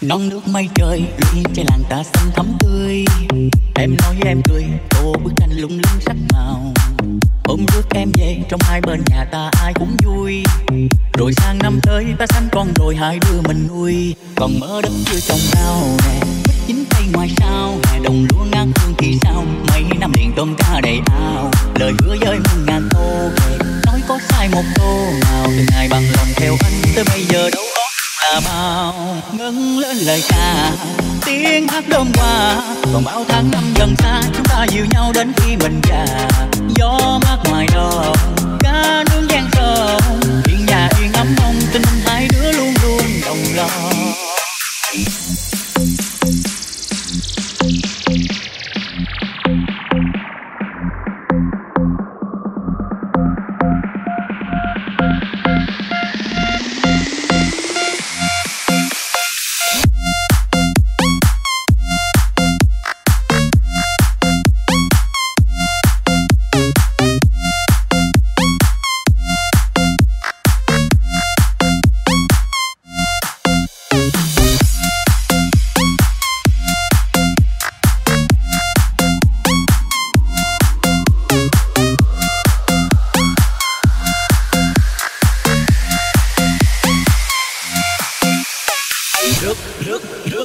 non nước mây trời, lung trên làng ta xanh thắm tươi. Em nói em cười, tô bức tranh lung linh sắc màu. Ôm bước em về, trong hai bên nhà ta ai cũng vui. Rồi sang năm tới, ta sanh con rồi hai đứa mình nuôi. Còn mơ đất chưa trồng rau nè chính tay ngoài sao hè đồng lúa ngang hương thì sao, mấy năm liền tôm cá đầy ao. Lời hứa với muôn ngàn tô về nói có sai một tô nào. Từ ngày tới bây giờ đâu có là bao ngân lên lời ca. Tiếng hát đơm qua còn bao tháng năm gần xa, chúng ta dìu nhau đến khi mình già. Gió mát ngoài đó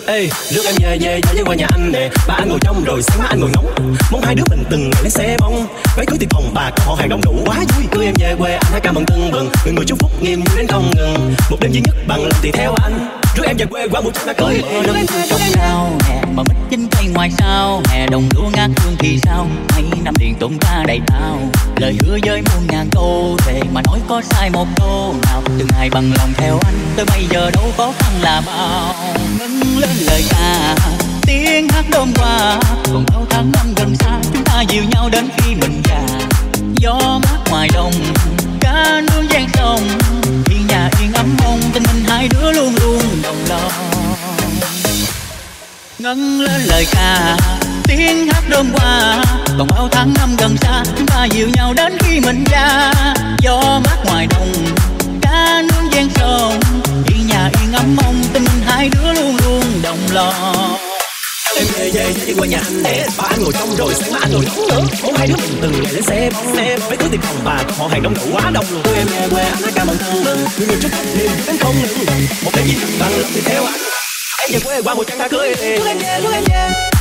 Ê, rước em về về về qua nhà anh nè. Ba anh ngồi trong rồi sáng má anh ngồi ngóng Mong hai đứa mình từng ngày lấy xe bông. Váy cưới tiệc phòng bà có họ hàng đông đủ quá vui. Cưới em về quê anh hãy ca mừng tưng bừng. Người người chúc phúc nghiêm vui đến không ngừng. Một đêm duy nhất bằng lòng thì theo anh. Rước em về quê qua một chút đã cưới. Rước em về trong hè mà mít chính tay ngoài sao? Hè đồng lúa ngát hương thì sao? Mấy năm liền tụng ra đầy tao. Lời hứa với muôn ngàn câu thề Mà nói có sai một câu. Nào Từ ngày bằng lòng theo anh, Tới bây giờ đâu có khăn là bao. Ngân lên lời ca, Tiếng hát đơm qua. Còn bao tháng năm gần xa, Chúng ta dìu nhau đến khi mình già. Gió mát ngoài đồng ngân lên lời ca tiếng hát đơm qua còn bao tháng năm gần xa chúng ta dịu nhau đến khi mình ra, gió mát ngoài đồng cá nướng gian sông. Yên nhà yên ấm mong tình hai đứa luôn luôn đồng lòng. Em về về đi qua nhà anh nè ba anh ngồi trong rồi sáng mai anh ngồi nóng nữa mong hai đứa mình từ ngày lên xe bóng nè mấy thứ tìm phòng bà còn họ hàng đông đủ quá đông luôn. Em về quê anh nói cảm ơn thân mừng. Người người chúc phúc niềm đến không ngừng. Một đêm gì bằng lòng thì theo anh em về quê qua một trăng ta cưới. Em về em về